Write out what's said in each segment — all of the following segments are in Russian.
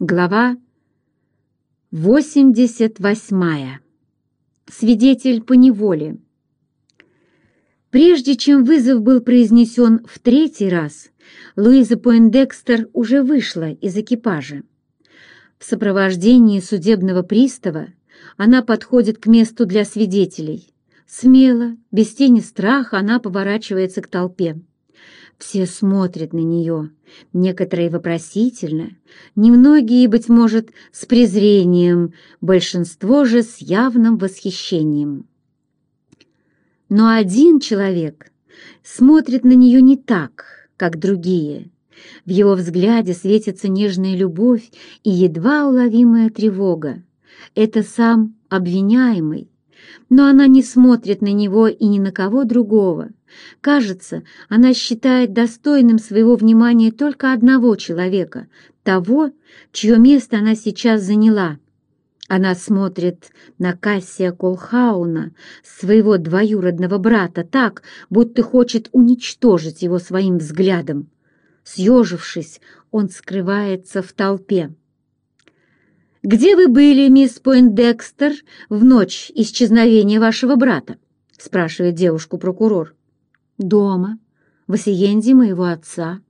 Глава 88. Свидетель по неволе. Прежде чем вызов был произнесен в третий раз, Луиза Пойндекстер уже вышла из экипажа. В сопровождении судебного пристава она подходит к месту для свидетелей. Смело, без тени страха, она поворачивается к толпе. Все смотрят на нее, некоторые вопросительно, немногие, быть может, с презрением, большинство же с явным восхищением. Но один человек смотрит на нее не так, как другие. В его взгляде светится нежная любовь и едва уловимая тревога. Это сам обвиняемый, но она не смотрит на него и ни на кого другого. Кажется, она считает достойным своего внимания только одного человека, того, чье место она сейчас заняла. Она смотрит на Кассия Колхауна, своего двоюродного брата, так, будто хочет уничтожить его своим взглядом. Съежившись, он скрывается в толпе. «Где вы были, мисс Пойндекстер, в ночь исчезновения вашего брата?» — спрашивает девушку прокурор. «Дома, в осиенде моего отца.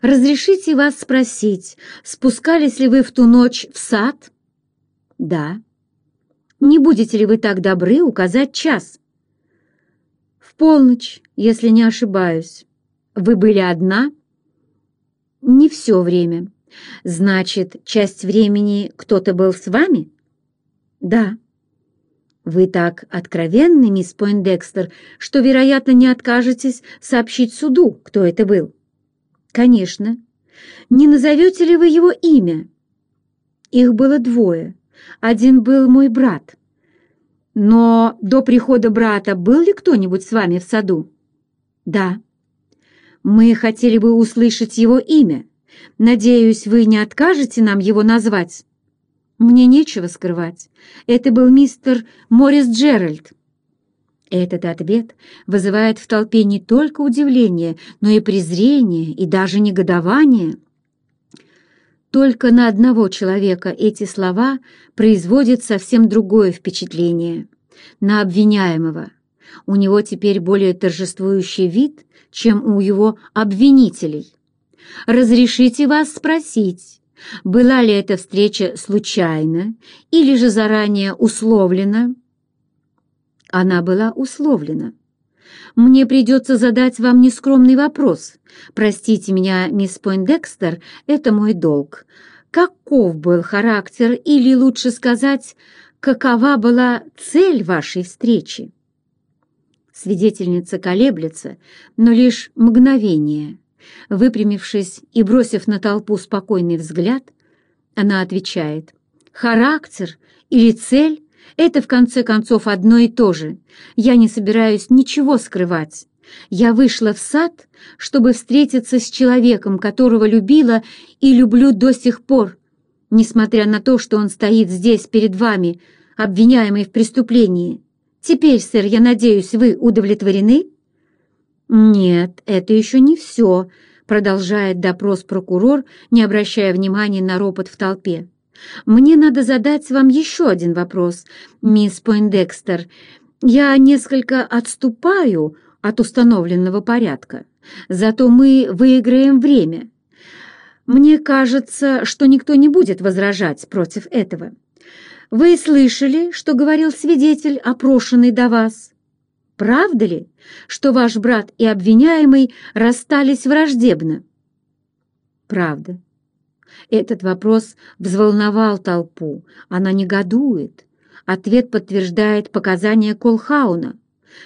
Разрешите вас спросить, спускались ли вы в ту ночь в сад?» «Да». «Не будете ли вы так добры указать час?» «В полночь, если не ошибаюсь. Вы были одна?» «Не все время». Значит, часть времени кто-то был с вами? Да. Вы так откровенны, мисс Пойндекстер, что, вероятно, не откажетесь сообщить суду, кто это был. Конечно. Не назовете ли вы его имя? Их было двое. Один был мой брат. Но до прихода брата был ли кто-нибудь с вами в саду? Да. Мы хотели бы услышать его имя. Надеюсь, вы не откажете нам его назвать?» «Мне нечего скрывать. Это был мистер Моррис Джеральд». Этот ответ вызывает в толпе не только удивление, но и презрение, и даже негодование. Только на одного человека эти слова производят совсем другое впечатление. На обвиняемого. У него теперь более торжествующий вид, чем у его обвинителей. Разрешите вас спросить, была ли эта встреча случайна или же заранее условлена? Она была условлена. Мне придется задать вам нескромный вопрос. Простите меня, мисс Пойндекстер, это мой долг. Каков был характер, или лучше сказать, какова была цель вашей встречи? Свидетельница колеблется, но лишь мгновение – Выпрямившись и бросив на толпу спокойный взгляд, она отвечает, «Характер или цель — это, в конце концов, одно и то же. Я не собираюсь ничего скрывать. Я вышла в сад, чтобы встретиться с человеком, которого любила и люблю до сих пор, несмотря на то, что он стоит здесь перед вами, обвиняемый в преступлении. Теперь, сэр, я надеюсь, вы удовлетворены?» «Нет, это еще не все», — продолжает допрос прокурор, не обращая внимания на ропот в толпе. «Мне надо задать вам еще один вопрос, мисс Пойндекстер. Я несколько отступаю от установленного порядка, зато мы выиграем время. Мне кажется, что никто не будет возражать против этого. Вы слышали, что говорил свидетель, опрошенный до вас?» Правда ли, что ваш брат и обвиняемый расстались враждебно? Правда. Этот вопрос взволновал толпу. Она негодует. Ответ подтверждает показания Колхауна.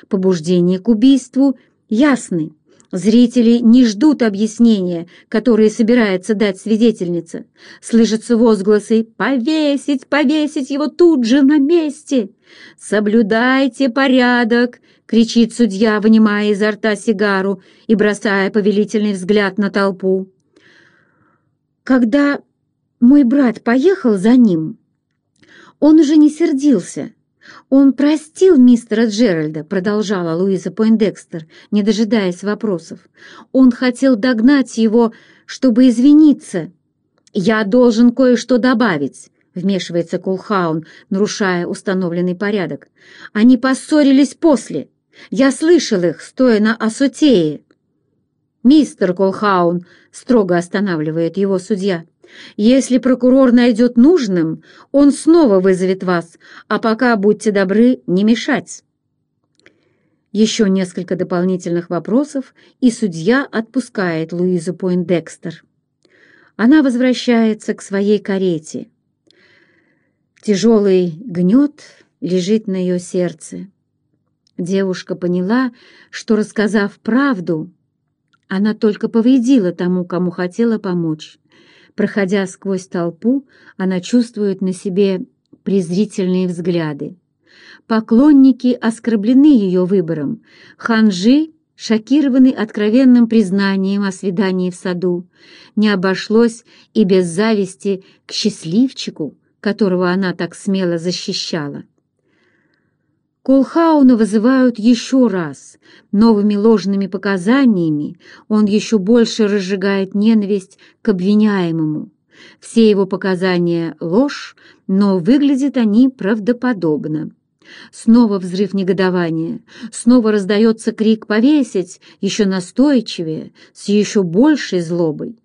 Побуждение к убийству ясны. Зрители не ждут объяснения, которые собирается дать свидетельница. Слышатся возгласы «Повесить, повесить его тут же на месте!» «Соблюдайте порядок!» — кричит судья, вынимая изо рта сигару и бросая повелительный взгляд на толпу. Когда мой брат поехал за ним, он уже не сердился, «Он простил мистера Джеральда», — продолжала Луиза Пойндекстер, не дожидаясь вопросов. «Он хотел догнать его, чтобы извиниться. «Я должен кое-что добавить», — вмешивается Кулхаун, нарушая установленный порядок. «Они поссорились после. Я слышал их, стоя на Асутее». «Мистер Колхаун», — строго останавливает его судья, «если прокурор найдет нужным, он снова вызовет вас, а пока будьте добры не мешать». Еще несколько дополнительных вопросов, и судья отпускает Луизу Пойндекстер. Она возвращается к своей карете. Тяжелый гнет лежит на ее сердце. Девушка поняла, что, рассказав правду, она только повредила тому, кому хотела помочь. Проходя сквозь толпу, она чувствует на себе презрительные взгляды. Поклонники оскорблены ее выбором. Ханжи шокированы откровенным признанием о свидании в саду. Не обошлось и без зависти к счастливчику, которого она так смело защищала. Колхауна вызывают еще раз. Новыми ложными показаниями он еще больше разжигает ненависть к обвиняемому. Все его показания — ложь, но выглядят они правдоподобно. Снова взрыв негодования, снова раздается крик «повесить», еще настойчивее, с еще большей злобой.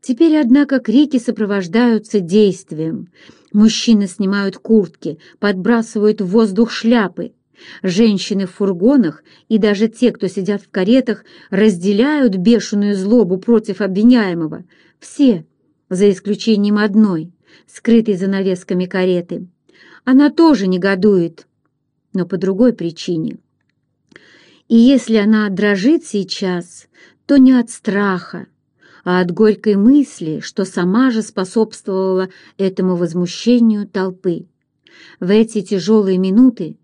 Теперь, однако, крики сопровождаются действием. Мужчины снимают куртки, подбрасывают в воздух шляпы. Женщины в фургонах и даже те, кто сидят в каретах, разделяют бешеную злобу против обвиняемого. Все, за исключением одной, скрытой за навесками кареты. Она тоже негодует, но по другой причине. И если она дрожит сейчас, то не от страха, а от горькой мысли, что сама же способствовала этому возмущению толпы. В эти тяжелые минуты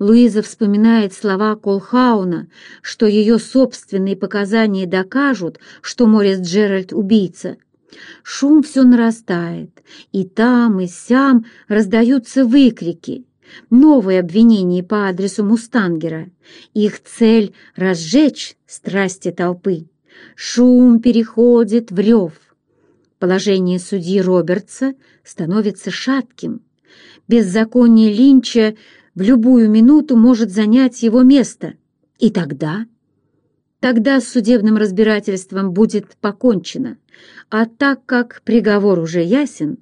Луиза вспоминает слова Колхауна, что ее собственные показания докажут, что Морис Джеральд — убийца. Шум все нарастает, и там, и сям раздаются выкрики. Новые обвинения по адресу Мустангера. Их цель — разжечь страсти толпы. Шум переходит в рев. Положение судьи Робертса становится шатким. Беззаконие Линча в любую минуту может занять его место. И тогда... Тогда с судебным разбирательством будет покончено. А так как приговор уже ясен,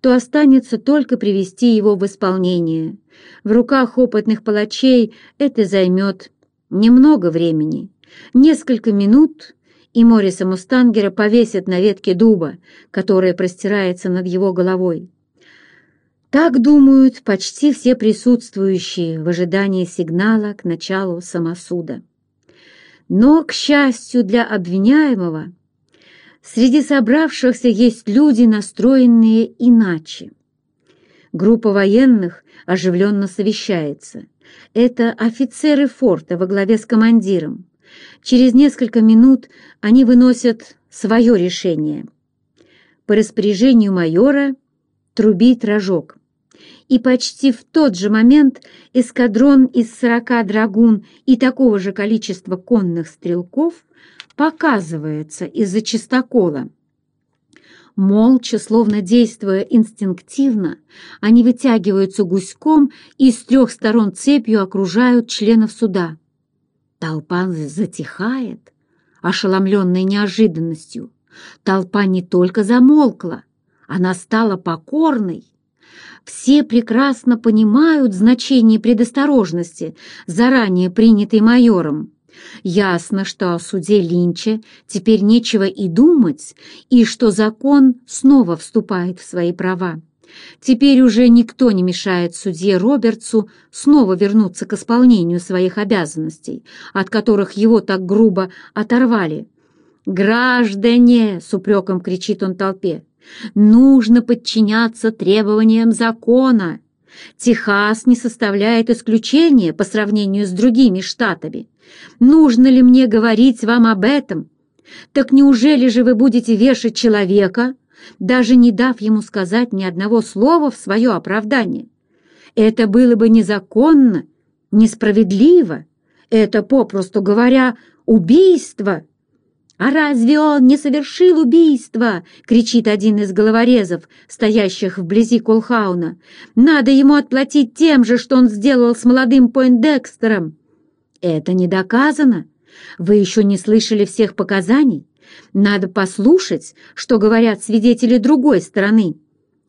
то останется только привести его в исполнение. В руках опытных палачей это займет немного времени. Несколько минут, и Мориса Мустангера повесят на ветке дуба, которая простирается над его головой. Так думают почти все присутствующие в ожидании сигнала к началу самосуда. Но, к счастью для обвиняемого, среди собравшихся есть люди, настроенные иначе. Группа военных оживленно совещается. Это офицеры форта во главе с командиром. Через несколько минут они выносят свое решение. По распоряжению майора трубит рожок. И почти в тот же момент эскадрон из сорока драгун и такого же количества конных стрелков показывается из-за чистокола. Молча, словно действуя инстинктивно, они вытягиваются гуськом и с трех сторон цепью окружают членов суда. Толпа затихает, ошеломленная неожиданностью. Толпа не только замолкла, она стала покорной. Все прекрасно понимают значение предосторожности, заранее принятой майором. Ясно, что о суде Линча теперь нечего и думать, и что закон снова вступает в свои права. Теперь уже никто не мешает судье Робертсу снова вернуться к исполнению своих обязанностей, от которых его так грубо оторвали. «Граждане!» — с упреком кричит он толпе. «Нужно подчиняться требованиям закона!» Техас не составляет исключения по сравнению с другими штатами. Нужно ли мне говорить вам об этом? Так неужели же вы будете вешать человека, даже не дав ему сказать ни одного слова в свое оправдание. Это было бы незаконно, несправедливо, это, попросту говоря, убийство. «А разве он не совершил убийство?» — кричит один из головорезов, стоящих вблизи Колхауна. «Надо ему отплатить тем же, что он сделал с молодым Пойндекстером». «Это не доказано. Вы еще не слышали всех показаний. Надо послушать, что говорят свидетели другой стороны.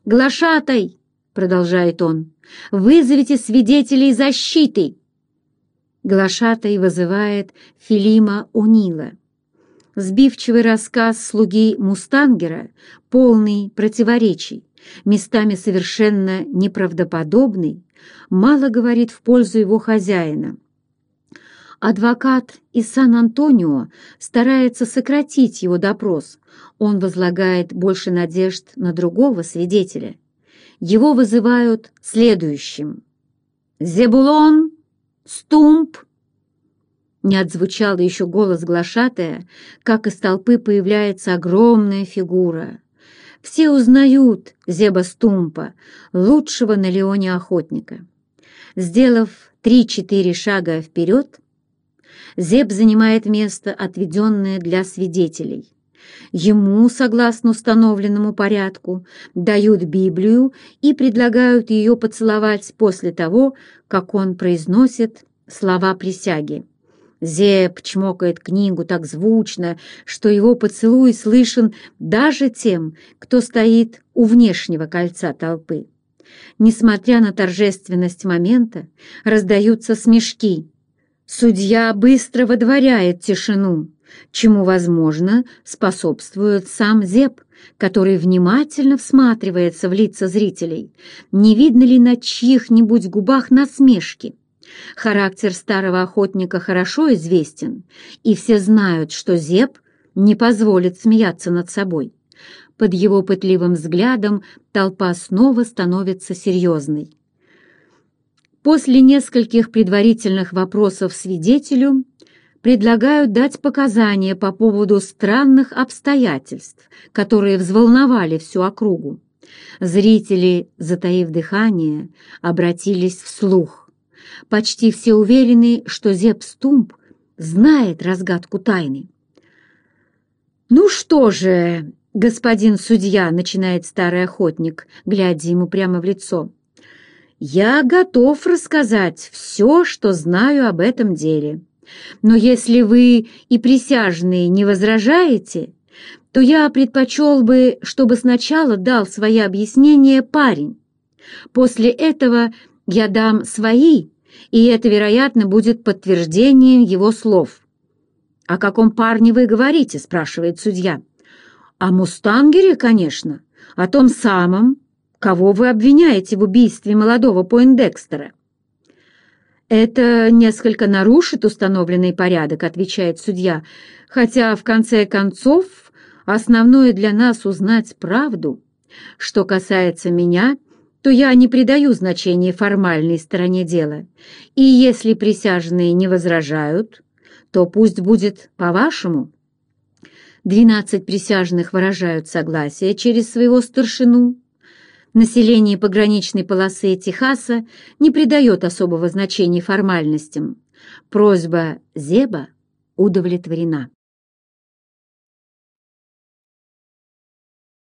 «Глашатай!» — продолжает он. «Вызовите свидетелей защиты!» Глашатай вызывает Филима Унила. Сбивчивый рассказ слуги Мустангера, полный противоречий, местами совершенно неправдоподобный, мало говорит в пользу его хозяина. Адвокат из Сан-Антонио старается сократить его допрос. Он возлагает больше надежд на другого свидетеля. Его вызывают следующим. «Зебулон! Стумп!» Не отзвучал еще голос глашатая, как из толпы появляется огромная фигура. Все узнают Зеба Стумпа, лучшего на Леоне охотника. Сделав три-четыре шага вперед, Зеб занимает место, отведенное для свидетелей. Ему, согласно установленному порядку, дают Библию и предлагают ее поцеловать после того, как он произносит слова присяги. Зеб чмокает книгу так звучно, что его поцелуй слышен даже тем, кто стоит у внешнего кольца толпы. Несмотря на торжественность момента, раздаются смешки. Судья быстро водворяет тишину, чему, возможно, способствует сам Зеб, который внимательно всматривается в лица зрителей, не видно ли на чьих-нибудь губах насмешки. Характер старого охотника хорошо известен, и все знают, что Зеб не позволит смеяться над собой. Под его пытливым взглядом толпа снова становится серьезной. После нескольких предварительных вопросов свидетелю предлагают дать показания по поводу странных обстоятельств, которые взволновали всю округу. Зрители, затаив дыхание, обратились вслух. Почти все уверены, что Зепп Стумп знает разгадку тайны. «Ну что же, господин судья», — начинает старый охотник, глядя ему прямо в лицо, «я готов рассказать все, что знаю об этом деле. Но если вы и присяжные не возражаете, то я предпочел бы, чтобы сначала дал свои объяснения парень. После этого я дам свои и это, вероятно, будет подтверждением его слов. «О каком парне вы говорите?» — спрашивает судья. «О Мустангере, конечно, о том самом, кого вы обвиняете в убийстве молодого Пойндекстера». «Это несколько нарушит установленный порядок», — отвечает судья, «хотя, в конце концов, основное для нас узнать правду. Что касается меня, — то я не придаю значения формальной стороне дела, и если присяжные не возражают, то пусть будет по-вашему. Двенадцать присяжных выражают согласие через своего старшину. Население пограничной полосы Техаса не придает особого значения формальностям. Просьба Зеба удовлетворена.